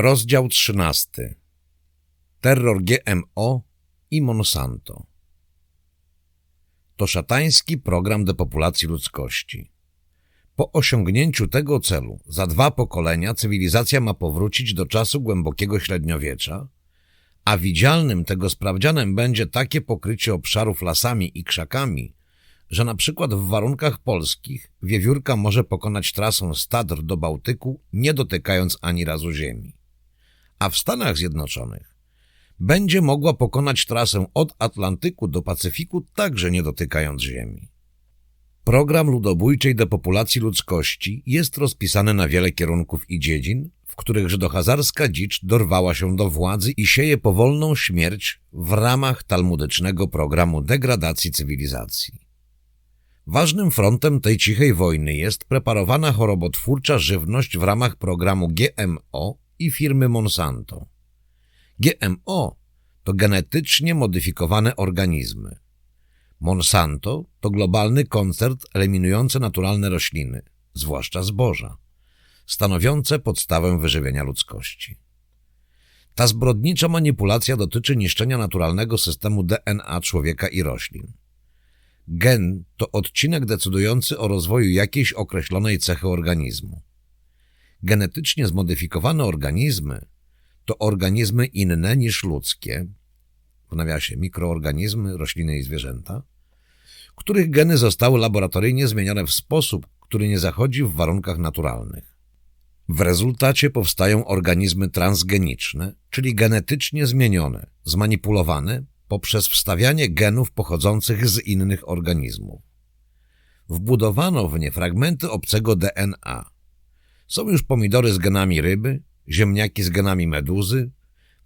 Rozdział 13. Terror GMO i Monsanto. To szatański program depopulacji ludzkości. Po osiągnięciu tego celu za dwa pokolenia cywilizacja ma powrócić do czasu głębokiego średniowiecza, a widzialnym tego sprawdzianem będzie takie pokrycie obszarów lasami i krzakami, że na przykład w warunkach polskich wiewiórka może pokonać trasę Stadr do Bałtyku, nie dotykając ani razu ziemi. A w Stanach Zjednoczonych będzie mogła pokonać trasę od Atlantyku do Pacyfiku, także nie dotykając ziemi. Program ludobójczej depopulacji ludzkości jest rozpisany na wiele kierunków i dziedzin, w których żydohazarska dzicz dorwała się do władzy i sieje powolną śmierć w ramach talmudycznego programu degradacji cywilizacji. Ważnym frontem tej cichej wojny jest preparowana chorobotwórcza żywność w ramach programu GMO i firmy Monsanto. GMO to genetycznie modyfikowane organizmy. Monsanto to globalny koncert eliminujący naturalne rośliny, zwłaszcza zboża, stanowiące podstawę wyżywienia ludzkości. Ta zbrodnicza manipulacja dotyczy niszczenia naturalnego systemu DNA człowieka i roślin. Gen to odcinek decydujący o rozwoju jakiejś określonej cechy organizmu. Genetycznie zmodyfikowane organizmy to organizmy inne niż ludzkie, w nawiasie mikroorganizmy, rośliny i zwierzęta, których geny zostały laboratoryjnie zmienione w sposób, który nie zachodzi w warunkach naturalnych. W rezultacie powstają organizmy transgeniczne, czyli genetycznie zmienione, zmanipulowane poprzez wstawianie genów pochodzących z innych organizmów. Wbudowano w nie fragmenty obcego DNA. Są już pomidory z genami ryby, ziemniaki z genami meduzy,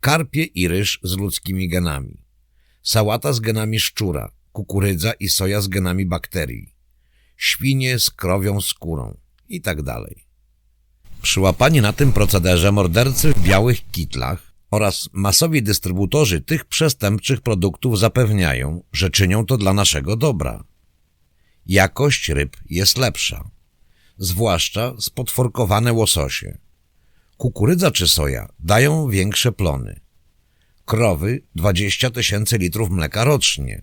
karpie i ryż z ludzkimi genami, sałata z genami szczura, kukurydza i soja z genami bakterii, świnie z krowią skórą i tak dalej. Przyłapani na tym procederze mordercy w białych kitlach oraz masowi dystrybutorzy tych przestępczych produktów zapewniają, że czynią to dla naszego dobra. Jakość ryb jest lepsza, zwłaszcza spotworkowane łososie. Kukurydza czy soja dają większe plony. Krowy 20 tysięcy litrów mleka rocznie.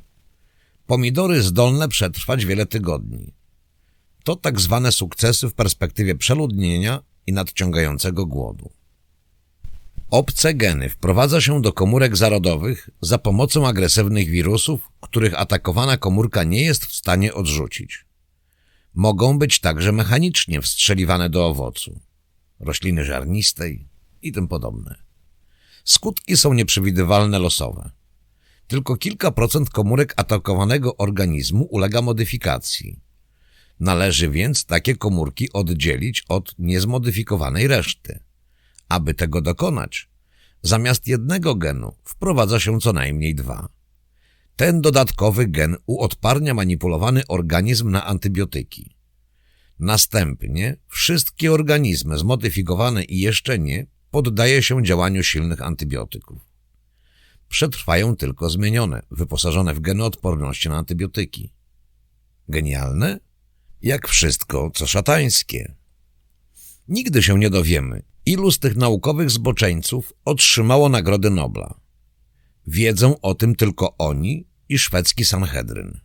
Pomidory zdolne przetrwać wiele tygodni. To tak zwane sukcesy w perspektywie przeludnienia i nadciągającego głodu. Obce geny wprowadza się do komórek zarodowych za pomocą agresywnych wirusów, których atakowana komórka nie jest w stanie odrzucić. Mogą być także mechanicznie wstrzeliwane do owocu, rośliny żarnistej i tym podobne. Skutki są nieprzewidywalne losowe. Tylko kilka procent komórek atakowanego organizmu ulega modyfikacji. Należy więc takie komórki oddzielić od niezmodyfikowanej reszty. Aby tego dokonać, zamiast jednego genu wprowadza się co najmniej dwa. Ten dodatkowy gen uodparnia manipulowany organizm na antybiotyki. Następnie wszystkie organizmy zmodyfikowane i jeszcze nie poddaje się działaniu silnych antybiotyków. Przetrwają tylko zmienione, wyposażone w geny odporności na antybiotyki. Genialne? Jak wszystko, co szatańskie. Nigdy się nie dowiemy, ilu z tych naukowych zboczeńców otrzymało Nagrody Nobla. Wiedzą o tym tylko oni i szwedzki Sanhedryn.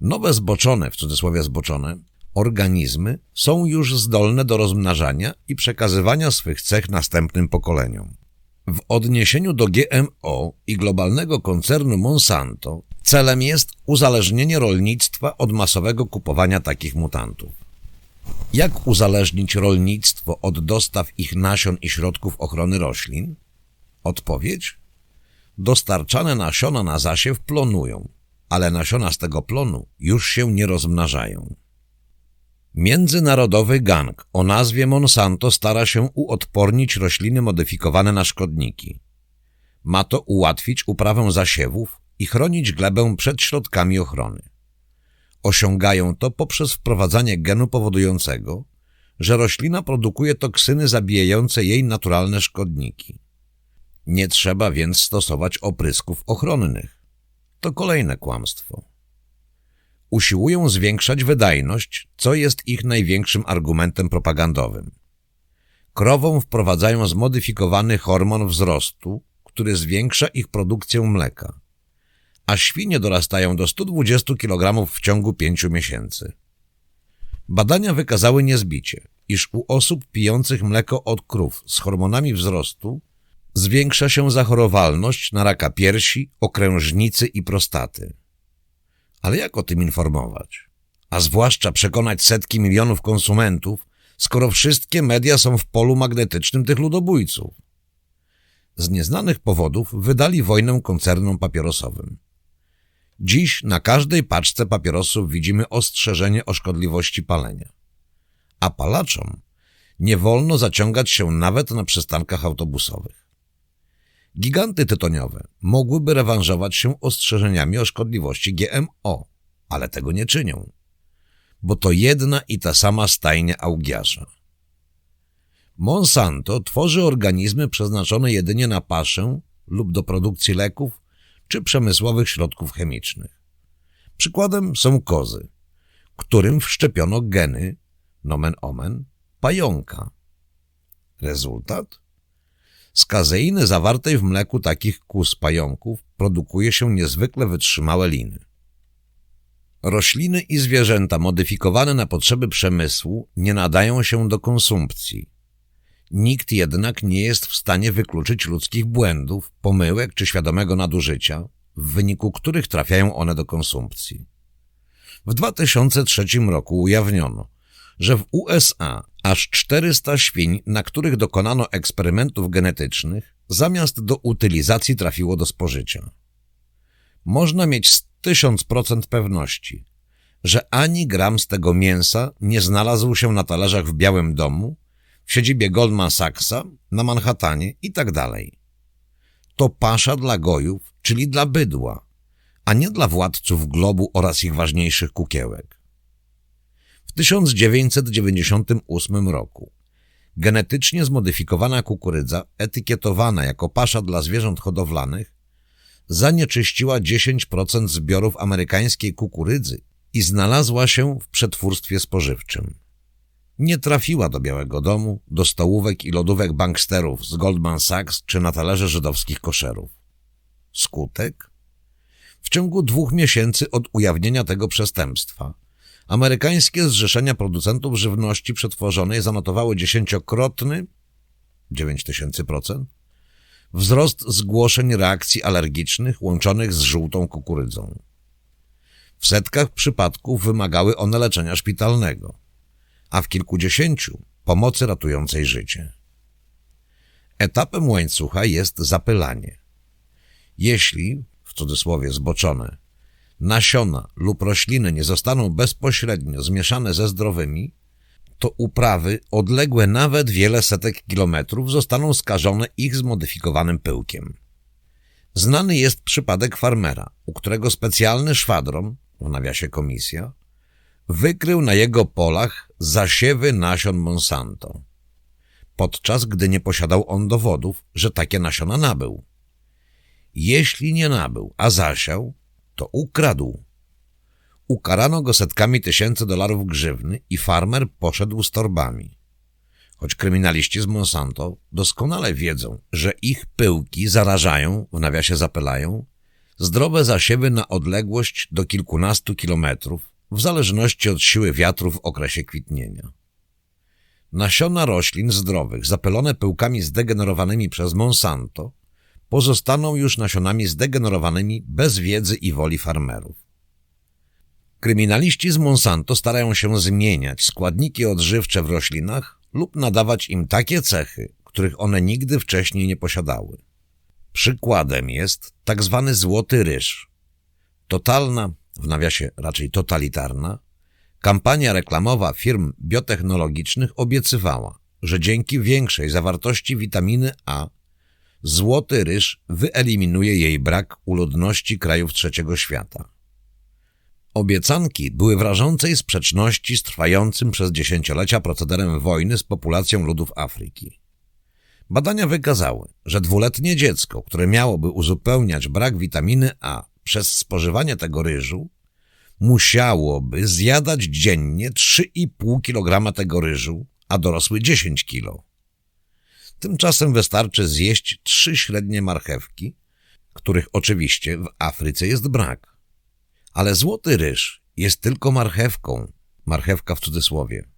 Nowe zboczone, w cudzysłowie zboczone, organizmy są już zdolne do rozmnażania i przekazywania swych cech następnym pokoleniom. W odniesieniu do GMO i globalnego koncernu Monsanto celem jest uzależnienie rolnictwa od masowego kupowania takich mutantów. Jak uzależnić rolnictwo od dostaw ich nasion i środków ochrony roślin? Odpowiedź? Dostarczane nasiona na zasiew plonują, ale nasiona z tego plonu już się nie rozmnażają. Międzynarodowy gang o nazwie Monsanto stara się uodpornić rośliny modyfikowane na szkodniki. Ma to ułatwić uprawę zasiewów i chronić glebę przed środkami ochrony. Osiągają to poprzez wprowadzanie genu powodującego, że roślina produkuje toksyny zabijające jej naturalne szkodniki. Nie trzeba więc stosować oprysków ochronnych. To kolejne kłamstwo usiłują zwiększać wydajność, co jest ich największym argumentem propagandowym. Krowom wprowadzają zmodyfikowany hormon wzrostu, który zwiększa ich produkcję mleka, a świnie dorastają do 120 kg w ciągu 5 miesięcy. Badania wykazały niezbicie, iż u osób pijących mleko od krów z hormonami wzrostu zwiększa się zachorowalność na raka piersi, okrężnicy i prostaty. Ale jak o tym informować? A zwłaszcza przekonać setki milionów konsumentów, skoro wszystkie media są w polu magnetycznym tych ludobójców? Z nieznanych powodów wydali wojnę koncernom papierosowym. Dziś na każdej paczce papierosów widzimy ostrzeżenie o szkodliwości palenia. A palaczom nie wolno zaciągać się nawet na przystankach autobusowych. Giganty tytoniowe mogłyby rewanżować się ostrzeżeniami o szkodliwości GMO, ale tego nie czynią, bo to jedna i ta sama stajnia augiasza. Monsanto tworzy organizmy przeznaczone jedynie na paszę lub do produkcji leków czy przemysłowych środków chemicznych. Przykładem są kozy, którym wszczepiono geny, nomen omen, pająka. Rezultat? Z kazeiny zawartej w mleku takich kus pająków produkuje się niezwykle wytrzymałe liny. Rośliny i zwierzęta modyfikowane na potrzeby przemysłu nie nadają się do konsumpcji. Nikt jednak nie jest w stanie wykluczyć ludzkich błędów, pomyłek czy świadomego nadużycia, w wyniku których trafiają one do konsumpcji. W 2003 roku ujawniono, że w USA aż 400 świń, na których dokonano eksperymentów genetycznych, zamiast do utylizacji trafiło do spożycia. Można mieć 1000% pewności, że ani gram z tego mięsa nie znalazł się na talerzach w Białym Domu, w siedzibie Goldman Sachsa, na Manhattanie i tak. To pasza dla gojów, czyli dla bydła, a nie dla władców globu oraz ich ważniejszych kukiełek. W 1998 roku genetycznie zmodyfikowana kukurydza, etykietowana jako pasza dla zwierząt hodowlanych, zanieczyściła 10% zbiorów amerykańskiej kukurydzy i znalazła się w przetwórstwie spożywczym. Nie trafiła do Białego Domu, do stołówek i lodówek banksterów z Goldman Sachs czy na talerze żydowskich koszerów. Skutek? W ciągu dwóch miesięcy od ujawnienia tego przestępstwa amerykańskie zrzeszenia producentów żywności przetworzonej zanotowały dziesięciokrotny 9000% wzrost zgłoszeń reakcji alergicznych łączonych z żółtą kukurydzą. W setkach przypadków wymagały one leczenia szpitalnego, a w kilkudziesięciu pomocy ratującej życie. Etapem łańcucha jest zapylanie. Jeśli, w cudzysłowie zboczone, nasiona lub rośliny nie zostaną bezpośrednio zmieszane ze zdrowymi, to uprawy odległe nawet wiele setek kilometrów zostaną skażone ich zmodyfikowanym pyłkiem. Znany jest przypadek farmera, u którego specjalny szwadron, w nawiasie komisja, wykrył na jego polach zasiewy nasion Monsanto, podczas gdy nie posiadał on dowodów, że takie nasiona nabył. Jeśli nie nabył, a zasiał, to ukradł. Ukarano go setkami tysięcy dolarów grzywny i farmer poszedł z torbami. Choć kryminaliści z Monsanto doskonale wiedzą, że ich pyłki zarażają, w nawiasie zapylają, zdrowe zasiewy na odległość do kilkunastu kilometrów, w zależności od siły wiatru w okresie kwitnienia. Nasiona roślin zdrowych zapylone pyłkami zdegenerowanymi przez Monsanto pozostaną już nasionami zdegenerowanymi bez wiedzy i woli farmerów. Kryminaliści z Monsanto starają się zmieniać składniki odżywcze w roślinach lub nadawać im takie cechy, których one nigdy wcześniej nie posiadały. Przykładem jest tak zwany złoty ryż. Totalna, w nawiasie raczej totalitarna, kampania reklamowa firm biotechnologicznych obiecywała, że dzięki większej zawartości witaminy A złoty ryż wyeliminuje jej brak u ludności krajów trzeciego świata. Obiecanki były w rażącej sprzeczności z trwającym przez dziesięciolecia procederem wojny z populacją ludów Afryki. Badania wykazały, że dwuletnie dziecko, które miałoby uzupełniać brak witaminy A przez spożywanie tego ryżu, musiałoby zjadać dziennie 3,5 kg tego ryżu, a dorosły 10 kg. Tymczasem wystarczy zjeść trzy średnie marchewki, których oczywiście w Afryce jest brak. Ale złoty ryż jest tylko marchewką, marchewka w cudzysłowie,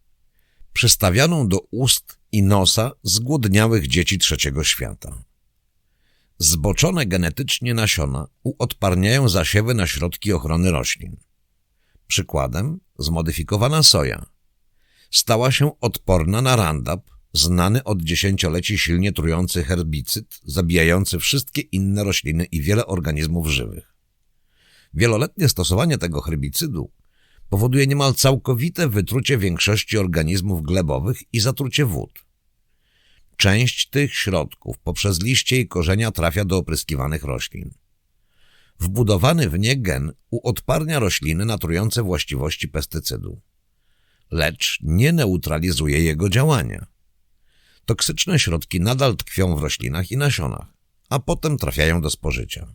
przystawianą do ust i nosa zgłodniałych dzieci trzeciego świata. Zboczone genetycznie nasiona uodparniają zasiewy na środki ochrony roślin. Przykładem zmodyfikowana soja. Stała się odporna na Roundup, znany od dziesięcioleci silnie trujący herbicyd, zabijający wszystkie inne rośliny i wiele organizmów żywych. Wieloletnie stosowanie tego herbicydu powoduje niemal całkowite wytrucie większości organizmów glebowych i zatrucie wód. Część tych środków poprzez liście i korzenia trafia do opryskiwanych roślin. Wbudowany w nie gen uodparnia rośliny na trujące właściwości pestycydu, lecz nie neutralizuje jego działania. Toksyczne środki nadal tkwią w roślinach i nasionach, a potem trafiają do spożycia.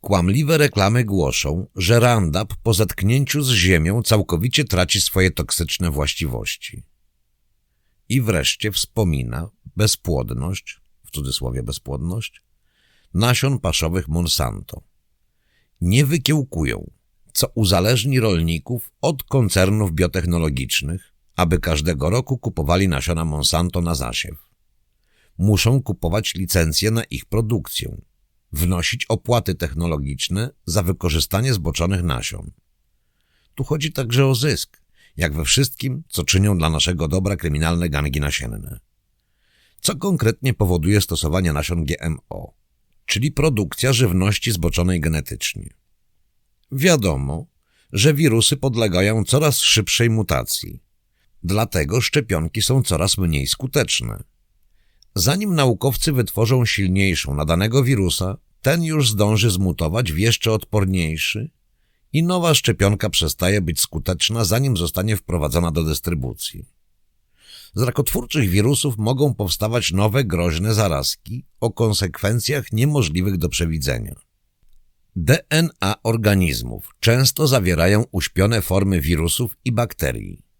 Kłamliwe reklamy głoszą, że Roundup po zetknięciu z ziemią całkowicie traci swoje toksyczne właściwości. I wreszcie wspomina bezpłodność, w cudzysłowie bezpłodność, nasion paszowych Monsanto. Nie wykiełkują, co uzależni rolników od koncernów biotechnologicznych, aby każdego roku kupowali nasiona Monsanto na zasiew. Muszą kupować licencje na ich produkcję, wnosić opłaty technologiczne za wykorzystanie zboczonych nasion. Tu chodzi także o zysk, jak we wszystkim, co czynią dla naszego dobra kryminalne gangi nasienne. Co konkretnie powoduje stosowanie nasion GMO, czyli produkcja żywności zboczonej genetycznie? Wiadomo, że wirusy podlegają coraz szybszej mutacji. Dlatego szczepionki są coraz mniej skuteczne. Zanim naukowcy wytworzą silniejszą na danego wirusa, ten już zdąży zmutować w jeszcze odporniejszy i nowa szczepionka przestaje być skuteczna, zanim zostanie wprowadzona do dystrybucji. Z rakotwórczych wirusów mogą powstawać nowe groźne zarazki o konsekwencjach niemożliwych do przewidzenia. DNA organizmów często zawierają uśpione formy wirusów i bakterii.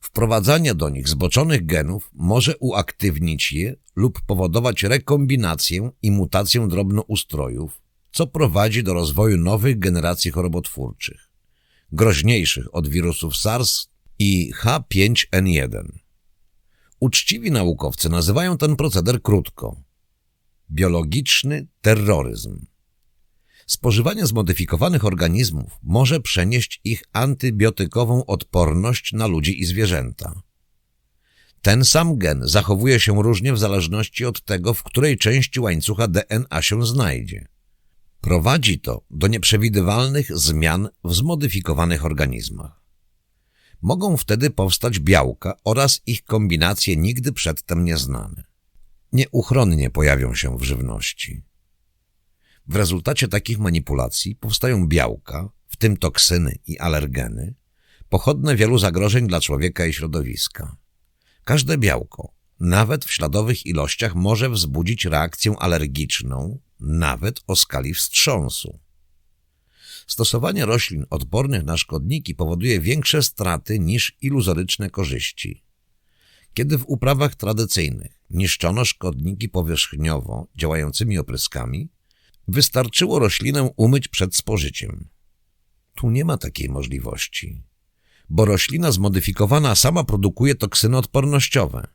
Wprowadzanie do nich zboczonych genów może uaktywnić je lub powodować rekombinację i mutację drobnoustrojów, co prowadzi do rozwoju nowych generacji chorobotwórczych, groźniejszych od wirusów SARS i H5N1. Uczciwi naukowcy nazywają ten proceder krótko – biologiczny terroryzm. Spożywanie zmodyfikowanych organizmów może przenieść ich antybiotykową odporność na ludzi i zwierzęta. Ten sam gen zachowuje się różnie w zależności od tego, w której części łańcucha DNA się znajdzie. Prowadzi to do nieprzewidywalnych zmian w zmodyfikowanych organizmach. Mogą wtedy powstać białka oraz ich kombinacje nigdy przedtem nieznane. Nieuchronnie pojawią się w żywności. W rezultacie takich manipulacji powstają białka, w tym toksyny i alergeny, pochodne wielu zagrożeń dla człowieka i środowiska. Każde białko, nawet w śladowych ilościach, może wzbudzić reakcję alergiczną, nawet o skali wstrząsu. Stosowanie roślin odpornych na szkodniki powoduje większe straty niż iluzoryczne korzyści. Kiedy w uprawach tradycyjnych niszczono szkodniki powierzchniowo działającymi opryskami, Wystarczyło roślinę umyć przed spożyciem. Tu nie ma takiej możliwości, bo roślina zmodyfikowana sama produkuje toksyny odpornościowe.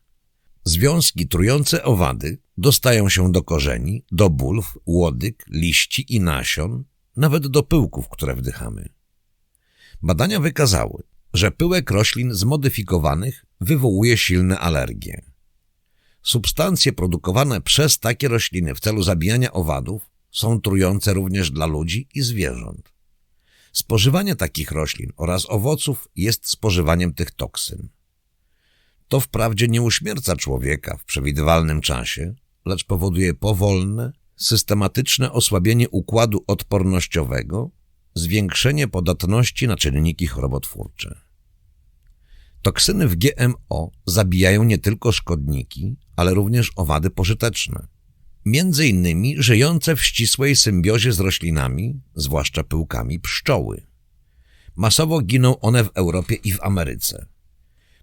Związki trujące owady dostają się do korzeni, do bulw, łodyg, liści i nasion, nawet do pyłków, które wdychamy. Badania wykazały, że pyłek roślin zmodyfikowanych wywołuje silne alergie. Substancje produkowane przez takie rośliny w celu zabijania owadów są trujące również dla ludzi i zwierząt. Spożywanie takich roślin oraz owoców jest spożywaniem tych toksyn. To wprawdzie nie uśmierca człowieka w przewidywalnym czasie, lecz powoduje powolne, systematyczne osłabienie układu odpornościowego, zwiększenie podatności na czynniki chorobotwórcze. Toksyny w GMO zabijają nie tylko szkodniki, ale również owady pożyteczne między innymi żyjące w ścisłej symbiozie z roślinami, zwłaszcza pyłkami pszczoły. Masowo giną one w Europie i w Ameryce.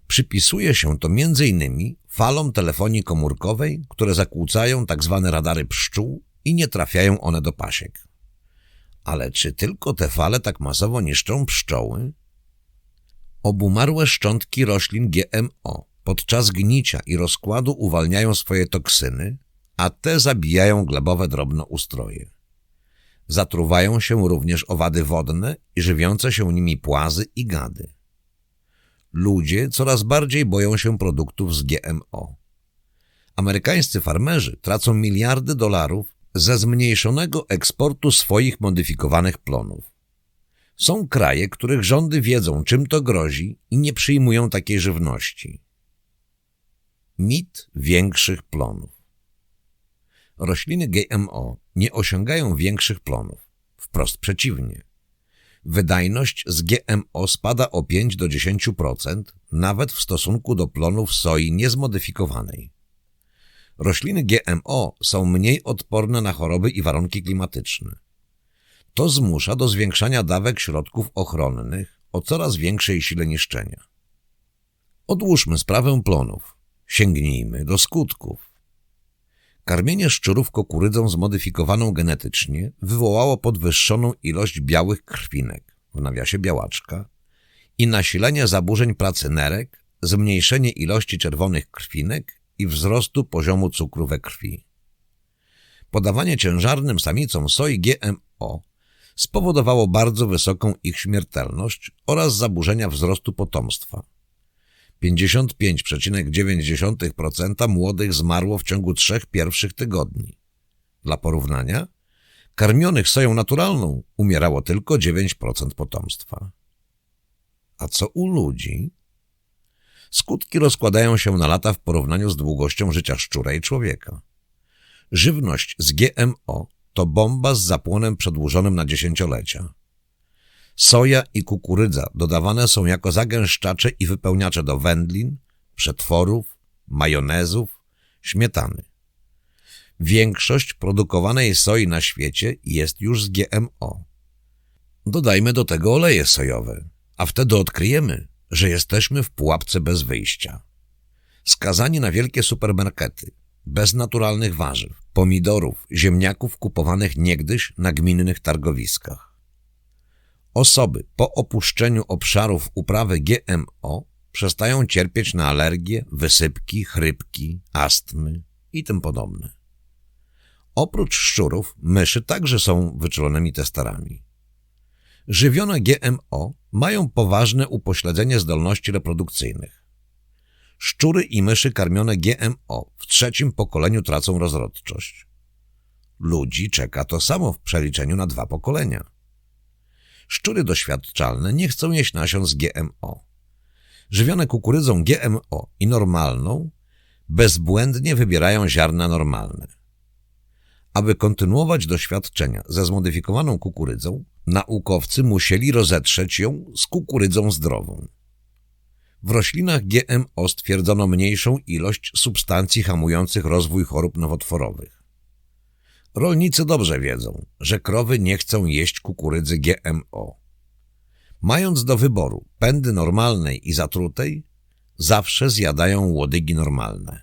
Przypisuje się to innymi falom telefonii komórkowej, które zakłócają tzw. Tak radary pszczół i nie trafiają one do pasiek. Ale czy tylko te fale tak masowo niszczą pszczoły? Obumarłe szczątki roślin GMO podczas gnicia i rozkładu uwalniają swoje toksyny, a te zabijają glebowe drobnoustroje. Zatruwają się również owady wodne i żywiące się nimi płazy i gady. Ludzie coraz bardziej boją się produktów z GMO. Amerykańscy farmerzy tracą miliardy dolarów ze zmniejszonego eksportu swoich modyfikowanych plonów. Są kraje, których rządy wiedzą, czym to grozi i nie przyjmują takiej żywności. Mit większych plonów Rośliny GMO nie osiągają większych plonów. Wprost przeciwnie. Wydajność z GMO spada o 5 do 10%, nawet w stosunku do plonów soi niezmodyfikowanej. Rośliny GMO są mniej odporne na choroby i warunki klimatyczne. To zmusza do zwiększania dawek środków ochronnych o coraz większej sile niszczenia. Odłóżmy sprawę plonów. Sięgnijmy do skutków. Karmienie szczurów kukurydzą zmodyfikowaną genetycznie wywołało podwyższoną ilość białych krwinek, w nawiasie białaczka, i nasilenie zaburzeń pracy nerek, zmniejszenie ilości czerwonych krwinek i wzrostu poziomu cukru we krwi. Podawanie ciężarnym samicom soi GMO spowodowało bardzo wysoką ich śmiertelność oraz zaburzenia wzrostu potomstwa. 55,9% młodych zmarło w ciągu trzech pierwszych tygodni. Dla porównania, karmionych soją naturalną umierało tylko 9% potomstwa. A co u ludzi? Skutki rozkładają się na lata w porównaniu z długością życia szczura i człowieka. Żywność z GMO to bomba z zapłonem przedłużonym na dziesięciolecia. Soja i kukurydza dodawane są jako zagęszczacze i wypełniacze do wędlin, przetworów, majonezów, śmietany. Większość produkowanej soi na świecie jest już z GMO. Dodajmy do tego oleje sojowe, a wtedy odkryjemy, że jesteśmy w pułapce bez wyjścia. Skazani na wielkie supermarkety, bez naturalnych warzyw, pomidorów, ziemniaków kupowanych niegdyś na gminnych targowiskach. Osoby po opuszczeniu obszarów uprawy GMO przestają cierpieć na alergie, wysypki, chrypki, astmy i tym podobne. Oprócz szczurów, myszy także są wyczulonymi testerami. Żywione GMO mają poważne upośledzenie zdolności reprodukcyjnych. Szczury i myszy karmione GMO w trzecim pokoleniu tracą rozrodczość. Ludzi czeka to samo w przeliczeniu na dwa pokolenia. Szczury doświadczalne nie chcą jeść nasion z GMO. Żywione kukurydzą GMO i normalną, bezbłędnie wybierają ziarna normalne. Aby kontynuować doświadczenia ze zmodyfikowaną kukurydzą, naukowcy musieli rozetrzeć ją z kukurydzą zdrową. W roślinach GMO stwierdzono mniejszą ilość substancji hamujących rozwój chorób nowotworowych. Rolnicy dobrze wiedzą, że krowy nie chcą jeść kukurydzy GMO. Mając do wyboru pędy normalnej i zatrutej, zawsze zjadają łodygi normalne.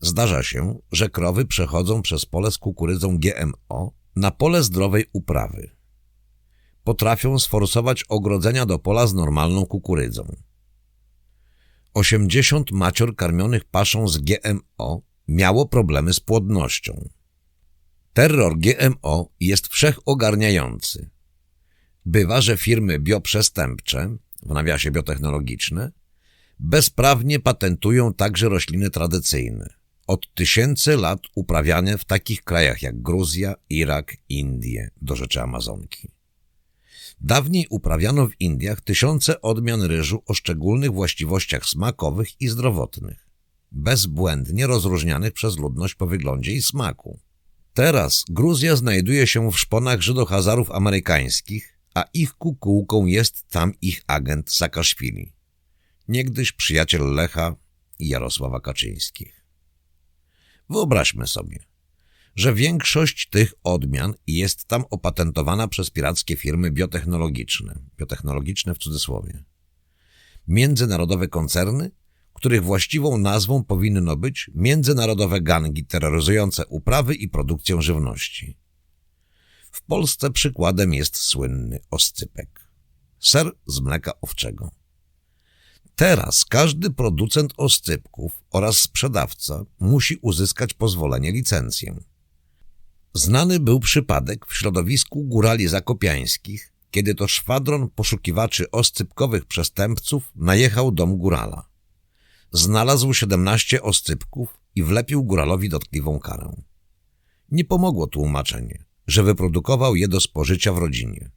Zdarza się, że krowy przechodzą przez pole z kukurydzą GMO na pole zdrowej uprawy. Potrafią sforsować ogrodzenia do pola z normalną kukurydzą. 80 macior karmionych paszą z GMO miało problemy z płodnością. Terror GMO jest wszechogarniający. Bywa, że firmy bioprzestępcze, w nawiasie biotechnologiczne, bezprawnie patentują także rośliny tradycyjne, od tysięcy lat uprawiane w takich krajach jak Gruzja, Irak, Indie, do rzeczy Amazonki. Dawniej uprawiano w Indiach tysiące odmian ryżu o szczególnych właściwościach smakowych i zdrowotnych, bezbłędnie rozróżnianych przez ludność po wyglądzie i smaku. Teraz Gruzja znajduje się w szponach Żydohazarów amerykańskich, a ich kukułką jest tam ich agent Sakaszwili, niegdyś przyjaciel Lecha i Jarosława Kaczyńskich. Wyobraźmy sobie, że większość tych odmian jest tam opatentowana przez pirackie firmy biotechnologiczne, biotechnologiczne w cudzysłowie. Międzynarodowe koncerny, których właściwą nazwą powinno być międzynarodowe gangi terroryzujące uprawy i produkcję żywności. W Polsce przykładem jest słynny oscypek. Ser z mleka owczego. Teraz każdy producent oscypków oraz sprzedawca musi uzyskać pozwolenie licencję. Znany był przypadek w środowisku górali zakopiańskich, kiedy to szwadron poszukiwaczy oscypkowych przestępców najechał dom górala. Znalazł 17 oscypków i wlepił góralowi dotkliwą karę. Nie pomogło tłumaczenie, że wyprodukował je do spożycia w rodzinie.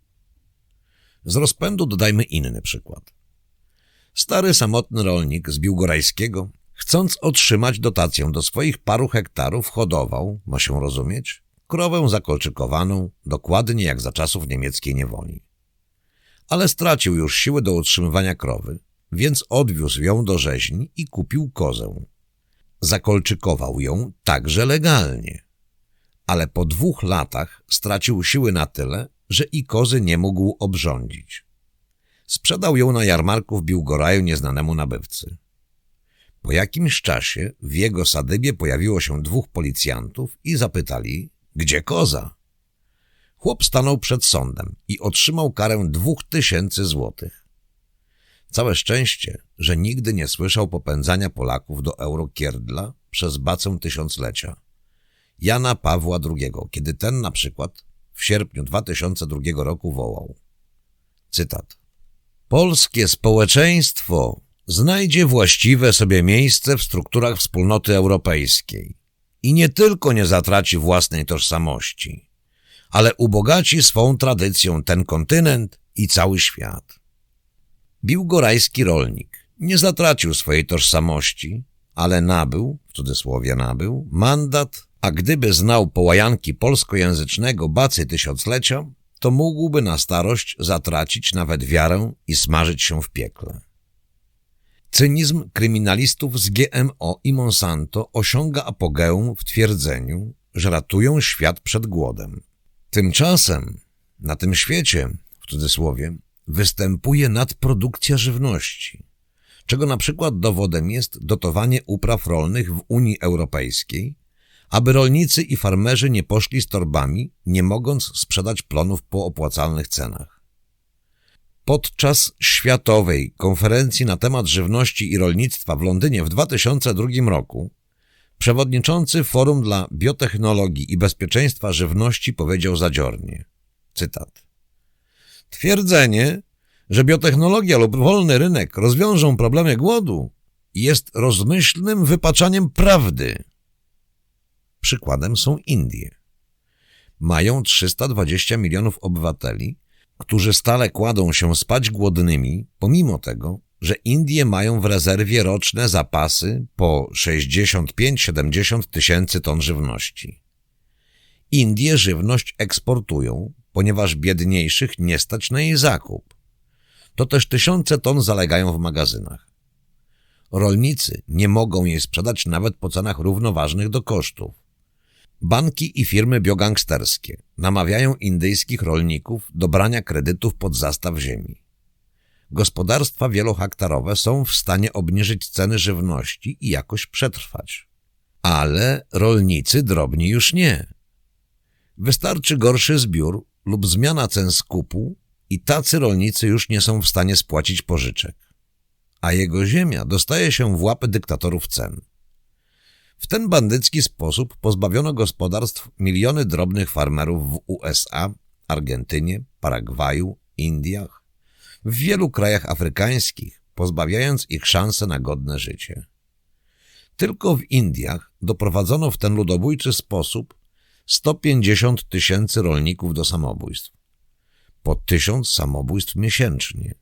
Z rozpędu dodajmy inny przykład. Stary, samotny rolnik z Biłgorajskiego, chcąc otrzymać dotację do swoich paru hektarów, hodował, ma się rozumieć, krowę zakolczykowaną, dokładnie jak za czasów niemieckiej niewoli. Ale stracił już siły do utrzymywania krowy, więc odwiózł ją do rzeźni i kupił kozę. Zakolczykował ją także legalnie. Ale po dwóch latach stracił siły na tyle, że i kozy nie mógł obrządzić. Sprzedał ją na jarmarku w Biłgoraju nieznanemu nabywcy. Po jakimś czasie w jego sadybie pojawiło się dwóch policjantów i zapytali, gdzie koza? Chłop stanął przed sądem i otrzymał karę dwóch tysięcy złotych. Całe szczęście, że nigdy nie słyszał popędzania Polaków do Eurokierdla przez bacę tysiąclecia. Jana Pawła II, kiedy ten na przykład w sierpniu 2002 roku wołał. Cytat. Polskie społeczeństwo znajdzie właściwe sobie miejsce w strukturach wspólnoty europejskiej i nie tylko nie zatraci własnej tożsamości, ale ubogaci swą tradycją ten kontynent i cały świat. Biłgorajski rolnik nie zatracił swojej tożsamości, ale nabył, w cudzysłowie nabył, mandat, a gdyby znał połajanki polskojęzycznego bacy tysiąclecia, to mógłby na starość zatracić nawet wiarę i smażyć się w piekle. Cynizm kryminalistów z GMO i Monsanto osiąga apogeum w twierdzeniu, że ratują świat przed głodem. Tymczasem na tym świecie, w cudzysłowie, występuje nadprodukcja żywności, czego na przykład dowodem jest dotowanie upraw rolnych w Unii Europejskiej, aby rolnicy i farmerzy nie poszli z torbami, nie mogąc sprzedać plonów po opłacalnych cenach. Podczas Światowej Konferencji na temat żywności i rolnictwa w Londynie w 2002 roku przewodniczący Forum dla Biotechnologii i Bezpieczeństwa Żywności powiedział zadziornie, cytat, Twierdzenie, że biotechnologia lub wolny rynek rozwiążą problemy głodu jest rozmyślnym wypaczaniem prawdy. Przykładem są Indie. Mają 320 milionów obywateli, którzy stale kładą się spać głodnymi, pomimo tego, że Indie mają w rezerwie roczne zapasy po 65-70 tysięcy ton żywności. Indie żywność eksportują, ponieważ biedniejszych nie stać na jej zakup. To też tysiące ton zalegają w magazynach. Rolnicy nie mogą jej sprzedać nawet po cenach równoważnych do kosztów. Banki i firmy biogangsterskie namawiają indyjskich rolników do brania kredytów pod zastaw ziemi. Gospodarstwa wielohektarowe są w stanie obniżyć ceny żywności i jakoś przetrwać. Ale rolnicy drobni już nie. Wystarczy gorszy zbiór lub zmiana cen skupu i tacy rolnicy już nie są w stanie spłacić pożyczek. A jego ziemia dostaje się w łapy dyktatorów cen. W ten bandycki sposób pozbawiono gospodarstw miliony drobnych farmerów w USA, Argentynie, Paragwaju, Indiach, w wielu krajach afrykańskich, pozbawiając ich szansę na godne życie. Tylko w Indiach doprowadzono w ten ludobójczy sposób 150 tysięcy rolników do samobójstw. Po tysiąc samobójstw miesięcznie.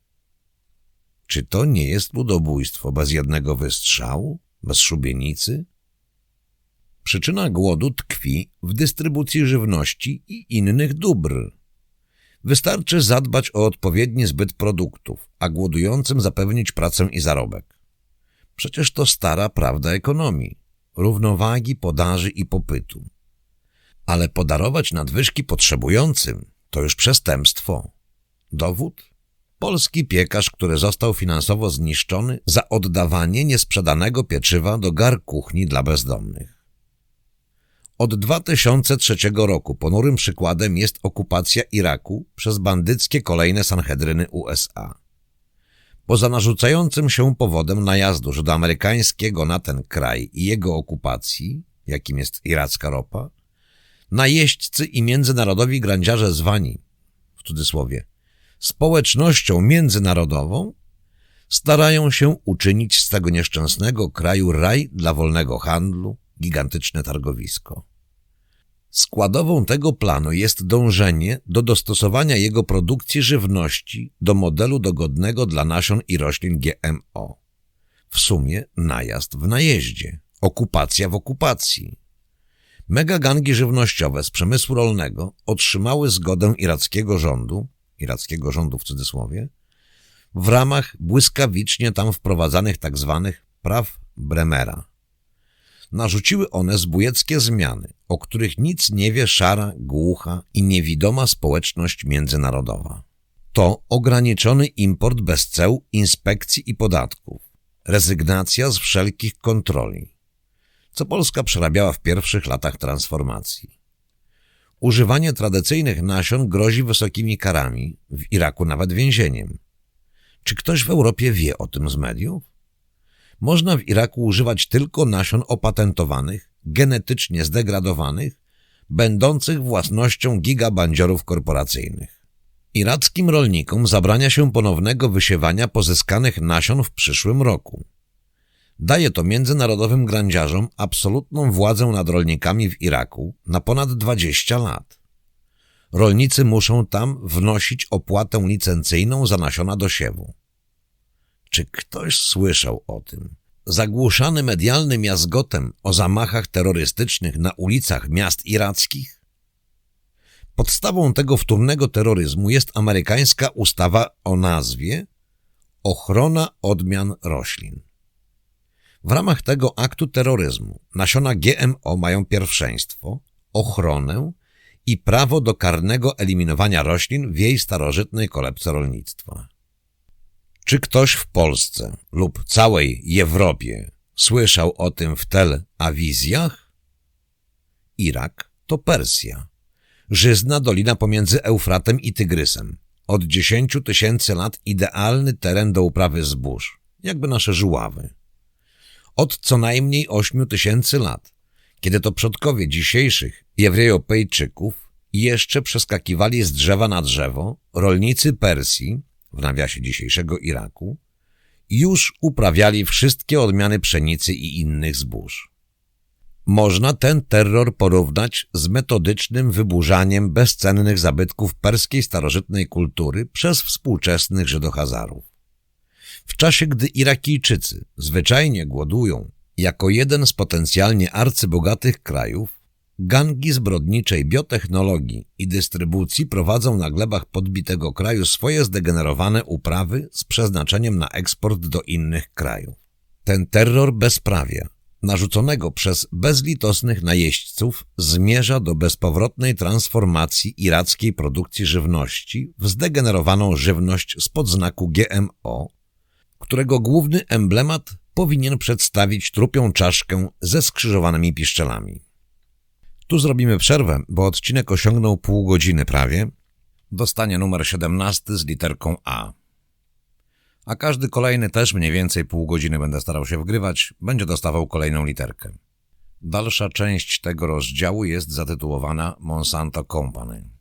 Czy to nie jest ludobójstwo bez jednego wystrzału, bez szubienicy? Przyczyna głodu tkwi w dystrybucji żywności i innych dóbr. Wystarczy zadbać o odpowiedni zbyt produktów, a głodującym zapewnić pracę i zarobek. Przecież to stara prawda ekonomii, równowagi podaży i popytu. Ale podarować nadwyżki potrzebującym to już przestępstwo. Dowód? polski piekarz, który został finansowo zniszczony za oddawanie niesprzedanego pieczywa do gar kuchni dla bezdomnych. Od 2003 roku ponurym przykładem jest okupacja Iraku przez bandyckie kolejne Sanhedryny USA. Poza narzucającym się powodem najazdu żydoamerykańskiego na ten kraj i jego okupacji, jakim jest iracka ropa, najeźdźcy i międzynarodowi grandziarze zwani, w cudzysłowie, społecznością międzynarodową, starają się uczynić z tego nieszczęsnego kraju raj dla wolnego handlu, gigantyczne targowisko. Składową tego planu jest dążenie do dostosowania jego produkcji żywności do modelu dogodnego dla nasion i roślin GMO. W sumie najazd w najeździe, okupacja w okupacji. Megagangi żywnościowe z przemysłu rolnego otrzymały zgodę irackiego rządu, irackiego rządu w cudzysłowie, w ramach błyskawicznie tam wprowadzanych tzw. Tak praw Bremera – narzuciły one zbójeckie zmiany, o których nic nie wie szara, głucha i niewidoma społeczność międzynarodowa. To ograniczony import bez ceł, inspekcji i podatków, rezygnacja z wszelkich kontroli, co Polska przerabiała w pierwszych latach transformacji. Używanie tradycyjnych nasion grozi wysokimi karami, w Iraku nawet więzieniem. Czy ktoś w Europie wie o tym z mediów? można w Iraku używać tylko nasion opatentowanych, genetycznie zdegradowanych, będących własnością gigabandziorów korporacyjnych. Irackim rolnikom zabrania się ponownego wysiewania pozyskanych nasion w przyszłym roku. Daje to międzynarodowym grandziarzom absolutną władzę nad rolnikami w Iraku na ponad 20 lat. Rolnicy muszą tam wnosić opłatę licencyjną za nasiona do siewu. Czy ktoś słyszał o tym? Zagłuszany medialnym jazgotem o zamachach terrorystycznych na ulicach miast irackich? Podstawą tego wtórnego terroryzmu jest amerykańska ustawa o nazwie Ochrona odmian roślin. W ramach tego aktu terroryzmu nasiona GMO mają pierwszeństwo, ochronę i prawo do karnego eliminowania roślin w jej starożytnej kolebce rolnictwa. Czy ktoś w Polsce lub całej Europie słyszał o tym w telewizjach? Irak to Persja. Żyzna dolina pomiędzy Eufratem i Tygrysem. Od dziesięciu tysięcy lat idealny teren do uprawy zbóż, jakby nasze żuławy. Od co najmniej ośmiu tysięcy lat, kiedy to przodkowie dzisiejszych Jewrejopejczyków jeszcze przeskakiwali z drzewa na drzewo, rolnicy Persji w nawiasie dzisiejszego Iraku, już uprawiali wszystkie odmiany pszenicy i innych zbóż. Można ten terror porównać z metodycznym wyburzaniem bezcennych zabytków perskiej starożytnej kultury przez współczesnych Żydohazarów. W czasie, gdy Irakijczycy zwyczajnie głodują jako jeden z potencjalnie arcybogatych krajów, Gangi zbrodniczej biotechnologii i dystrybucji prowadzą na glebach podbitego kraju swoje zdegenerowane uprawy z przeznaczeniem na eksport do innych krajów. Ten terror bezprawia, narzuconego przez bezlitosnych najeźdźców, zmierza do bezpowrotnej transformacji irackiej produkcji żywności w zdegenerowaną żywność spod znaku GMO, którego główny emblemat powinien przedstawić trupią czaszkę ze skrzyżowanymi piszczelami. Tu zrobimy przerwę, bo odcinek osiągnął pół godziny prawie. Dostanie numer 17 z literką A. A każdy kolejny też mniej więcej pół godziny będę starał się wgrywać, będzie dostawał kolejną literkę. Dalsza część tego rozdziału jest zatytułowana Monsanto Company.